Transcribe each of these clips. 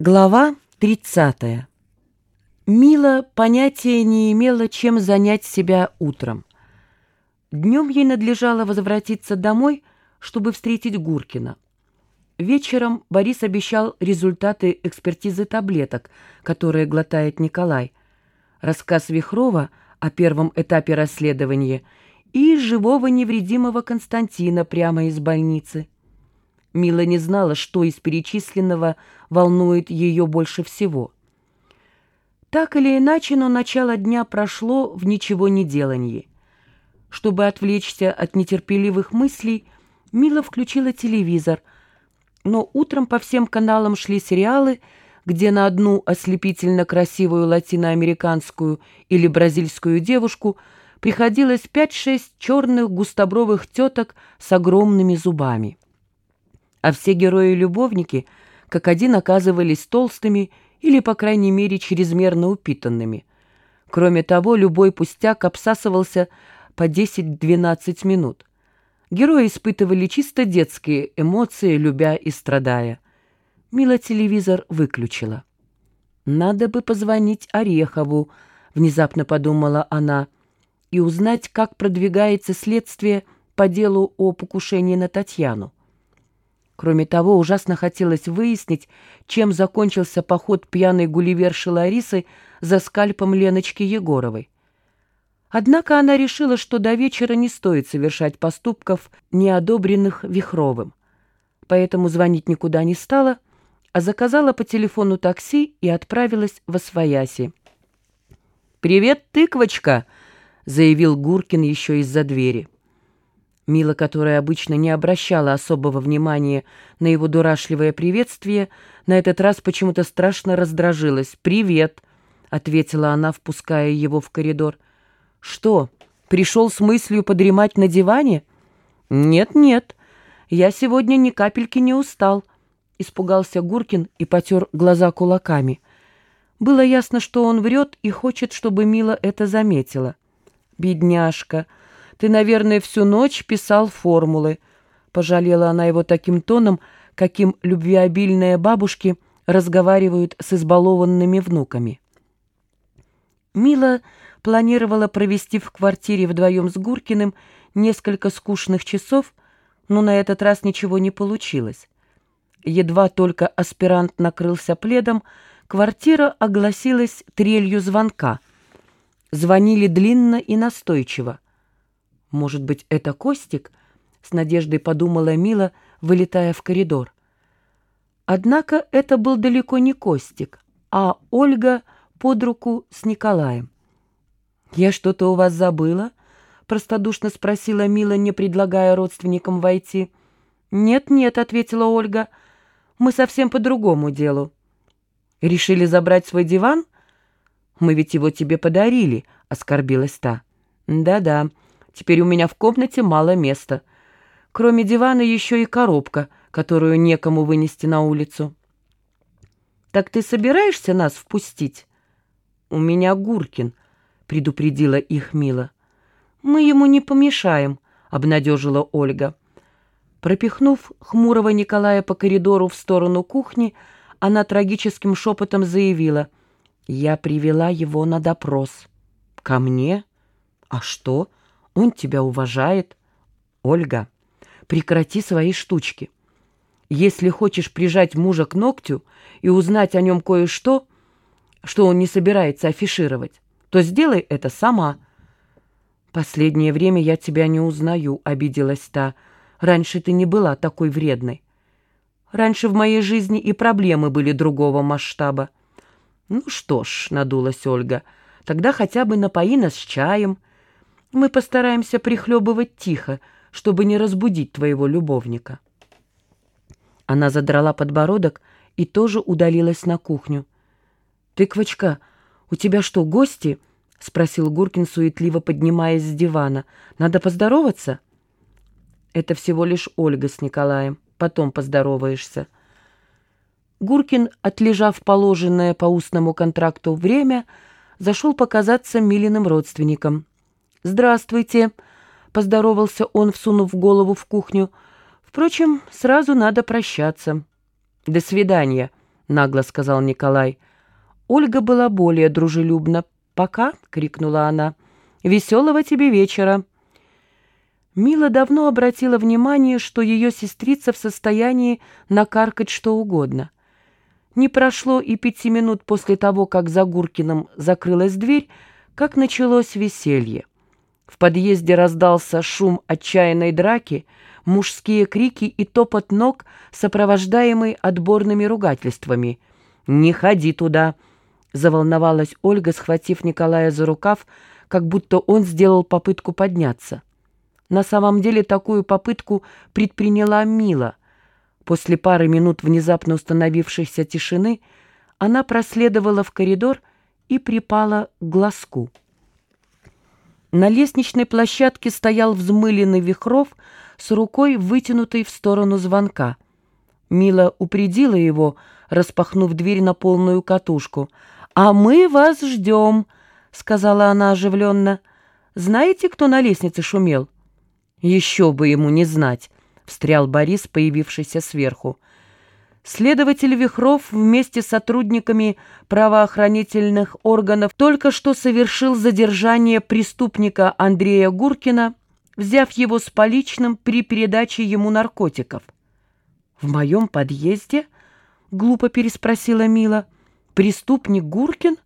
Глава 30. Мила понятия не имела, чем занять себя утром. Днем ей надлежало возвратиться домой, чтобы встретить Гуркина. Вечером Борис обещал результаты экспертизы таблеток, которые глотает Николай, рассказ Вихрова о первом этапе расследования и живого невредимого Константина прямо из больницы. Мила не знала, что из перечисленного волнует ее больше всего. Так или иначе, но начало дня прошло в ничего не делании. Чтобы отвлечься от нетерпеливых мыслей, Мила включила телевизор, но утром по всем каналам шли сериалы, где на одну ослепительно красивую латиноамериканскую или бразильскую девушку приходилось 5-6 черных густобровых теток с огромными зубами а все герои-любовники как один оказывались толстыми или, по крайней мере, чрезмерно упитанными. Кроме того, любой пустяк обсасывался по 10-12 минут. Герои испытывали чисто детские эмоции, любя и страдая. Мила телевизор выключила. «Надо бы позвонить Орехову», — внезапно подумала она, «и узнать, как продвигается следствие по делу о покушении на Татьяну. Кроме того, ужасно хотелось выяснить, чем закончился поход пьяной гулливерши Ларисы за скальпом Леночки Егоровой. Однако она решила, что до вечера не стоит совершать поступков, не одобренных Вихровым. Поэтому звонить никуда не стала, а заказала по телефону такси и отправилась в Освояси. «Привет, тыквочка!» — заявил Гуркин еще из-за двери. Мила, которая обычно не обращала особого внимания на его дурашливое приветствие, на этот раз почему-то страшно раздражилась. «Привет!» — ответила она, впуская его в коридор. «Что, пришел с мыслью подремать на диване?» «Нет-нет, я сегодня ни капельки не устал», — испугался Гуркин и потер глаза кулаками. Было ясно, что он врет и хочет, чтобы Мила это заметила. «Бедняжка!» Ты, наверное, всю ночь писал формулы». Пожалела она его таким тоном, каким любвеобильные бабушки разговаривают с избалованными внуками. Мила планировала провести в квартире вдвоем с Гуркиным несколько скучных часов, но на этот раз ничего не получилось. Едва только аспирант накрылся пледом, квартира огласилась трелью звонка. Звонили длинно и настойчиво. «Может быть, это Костик?» — с надеждой подумала Мила, вылетая в коридор. Однако это был далеко не Костик, а Ольга под руку с Николаем. «Я что-то у вас забыла?» — простодушно спросила Мила, не предлагая родственникам войти. «Нет-нет», — ответила Ольга, — «мы совсем по другому делу». «Решили забрать свой диван?» «Мы ведь его тебе подарили», — оскорбилась та. «Да-да», Теперь у меня в комнате мало места. Кроме дивана еще и коробка, которую некому вынести на улицу. «Так ты собираешься нас впустить?» «У меня Гуркин», — предупредила их Мила. «Мы ему не помешаем», — обнадежила Ольга. Пропихнув хмурого Николая по коридору в сторону кухни, она трагическим шепотом заявила. «Я привела его на допрос». «Ко мне? А что?» Он тебя уважает. Ольга, прекрати свои штучки. Если хочешь прижать мужа к ногтю и узнать о нем кое-что, что он не собирается афишировать, то сделай это сама. Последнее время я тебя не узнаю, обиделась та. Раньше ты не была такой вредной. Раньше в моей жизни и проблемы были другого масштаба. Ну что ж, надулась Ольга, тогда хотя бы напои нас чаем, мы постараемся прихлебывать тихо, чтобы не разбудить твоего любовника». Она задрала подбородок и тоже удалилась на кухню. «Тыквочка, у тебя что, гости?» — спросил Гуркин, суетливо поднимаясь с дивана. «Надо поздороваться?» «Это всего лишь Ольга с Николаем. Потом поздороваешься». Гуркин, отлежав положенное по устному контракту время, зашел показаться Милиным родственникам. «Здравствуйте», — поздоровался он, всунув голову в кухню. «Впрочем, сразу надо прощаться». «До свидания», —— нагло сказал Николай. Ольга была более дружелюбна. «Пока!» — крикнула она. «Веселого тебе вечера!» Мила давно обратила внимание, что ее сестрица в состоянии накаркать что угодно. Не прошло и пяти минут после того, как за Гуркиным закрылась дверь, как началось веселье. В подъезде раздался шум отчаянной драки, мужские крики и топот ног, сопровождаемый отборными ругательствами. «Не ходи туда!» — заволновалась Ольга, схватив Николая за рукав, как будто он сделал попытку подняться. На самом деле такую попытку предприняла Мила. После пары минут внезапно установившейся тишины она проследовала в коридор и припала к глазку. На лестничной площадке стоял взмыленный Вихров с рукой, вытянутой в сторону звонка. Мила упредила его, распахнув дверь на полную катушку. «А мы вас ждем», — сказала она оживленно. «Знаете, кто на лестнице шумел?» «Еще бы ему не знать», — встрял Борис, появившийся сверху. Следователь Вихров вместе с сотрудниками правоохранительных органов только что совершил задержание преступника Андрея Гуркина, взяв его с поличным при передаче ему наркотиков. «В моем подъезде?» — глупо переспросила Мила. «Преступник Гуркин?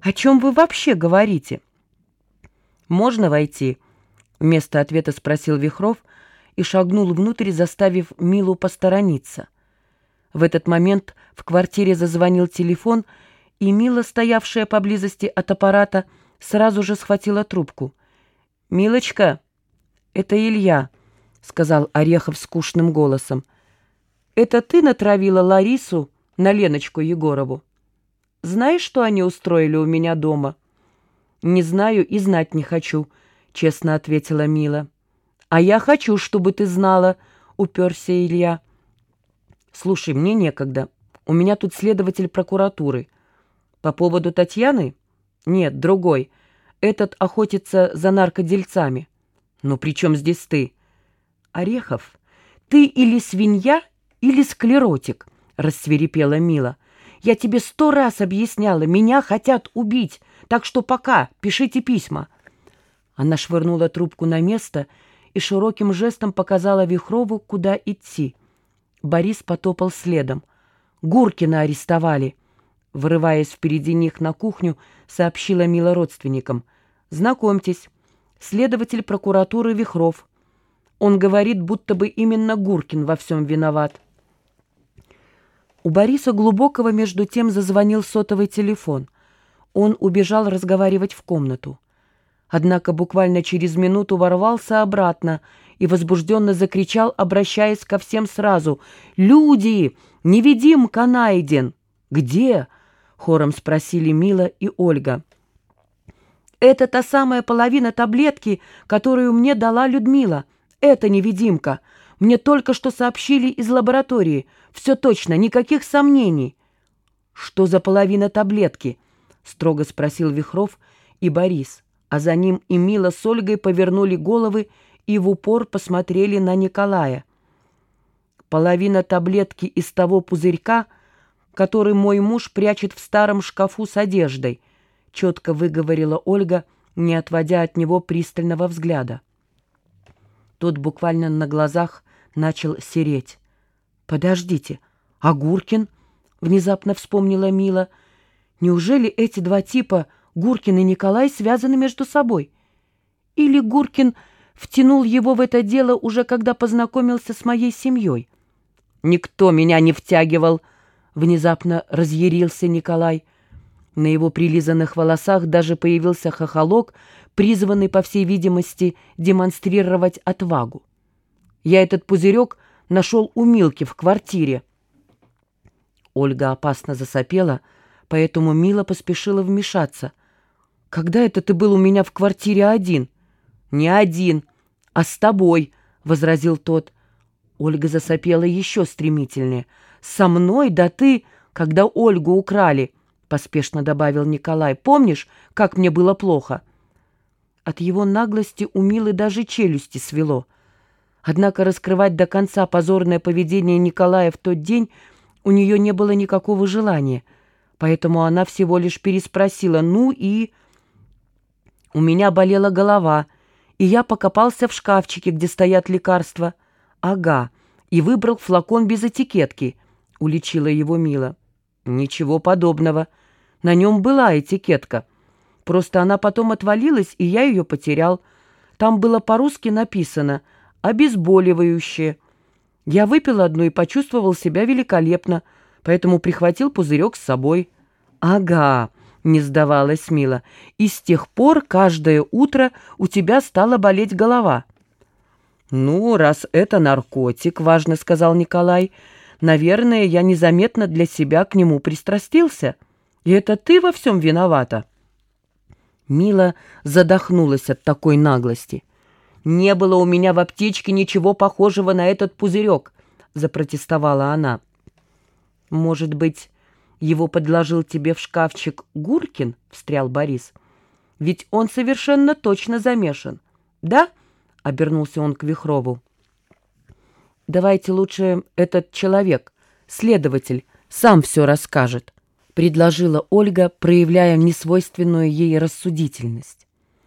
О чем вы вообще говорите?» «Можно войти?» Вместо ответа спросил Вихров и шагнул внутрь, заставив Милу посторониться. В этот момент в квартире зазвонил телефон, и Мила, стоявшая поблизости от аппарата, сразу же схватила трубку. «Милочка, это Илья», — сказал Орехов скучным голосом. «Это ты натравила Ларису на Леночку Егорову? Знаешь, что они устроили у меня дома?» «Не знаю и знать не хочу», — честно ответила Мила. «А я хочу, чтобы ты знала», — уперся Илья. «Слушай, мне некогда. У меня тут следователь прокуратуры. По поводу Татьяны? Нет, другой. Этот охотится за наркодельцами. Ну при чем здесь ты?» «Орехов, ты или свинья, или склеротик», — рассверепела Мила. «Я тебе сто раз объясняла, меня хотят убить, так что пока, пишите письма». Она швырнула трубку на место и широким жестом показала Вихрову, куда идти. Борис потопал следом. «Гуркина арестовали!» Вырываясь впереди них на кухню, сообщила Мила родственникам. «Знакомьтесь, следователь прокуратуры Вихров. Он говорит, будто бы именно Гуркин во всем виноват». У Бориса Глубокого между тем зазвонил сотовый телефон. Он убежал разговаривать в комнату. Однако буквально через минуту ворвался обратно и возбужденно закричал, обращаясь ко всем сразу. «Люди! Невидимка найден!» «Где?» — хором спросили Мила и Ольга. «Это та самая половина таблетки, которую мне дала Людмила. Это невидимка. Мне только что сообщили из лаборатории. Все точно, никаких сомнений». «Что за половина таблетки?» — строго спросил Вихров и Борис а за ним и Мила с Ольгой повернули головы и в упор посмотрели на Николая. Половина таблетки из того пузырька, который мой муж прячет в старом шкафу с одеждой, четко выговорила Ольга, не отводя от него пристального взгляда. Тот буквально на глазах начал сереть. «Подождите, а Гуркин?» — внезапно вспомнила Мила. «Неужели эти два типа Гуркин и Николай связаны между собой. Или Гуркин втянул его в это дело уже когда познакомился с моей семьей. «Никто меня не втягивал!» — внезапно разъярился Николай. На его прилизанных волосах даже появился хохолок, призванный, по всей видимости, демонстрировать отвагу. «Я этот пузырек нашел у Милки в квартире». Ольга опасно засопела, поэтому Мила поспешила вмешаться — «Когда это ты был у меня в квартире один?» «Не один, а с тобой», — возразил тот. Ольга засопела еще стремительнее. «Со мной? Да ты, когда Ольгу украли», — поспешно добавил Николай. «Помнишь, как мне было плохо?» От его наглости у Милы даже челюсти свело. Однако раскрывать до конца позорное поведение Николая в тот день у нее не было никакого желания, поэтому она всего лишь переспросила «ну и...» У меня болела голова, и я покопался в шкафчике, где стоят лекарства. Ага, и выбрал флакон без этикетки, — уличила его Мила. Ничего подобного. На нем была этикетка. Просто она потом отвалилась, и я ее потерял. Там было по-русски написано «обезболивающее». Я выпил одну и почувствовал себя великолепно, поэтому прихватил пузырек с собой. «Ага», — не сдавалась Мила, — «и с тех пор каждое утро у тебя стала болеть голова». «Ну, раз это наркотик», — важно сказал Николай, — «наверное, я незаметно для себя к нему пристрастился. И это ты во всем виновата». Мила задохнулась от такой наглости. «Не было у меня в аптечке ничего похожего на этот пузырек», — запротестовала она. «Может быть, его подложил тебе в шкафчик Гуркин?» — встрял Борис. «Ведь он совершенно точно замешан. Да?» — обернулся он к Вихрову. «Давайте лучше этот человек, следователь, сам все расскажет», — предложила Ольга, проявляя несвойственную ей рассудительность.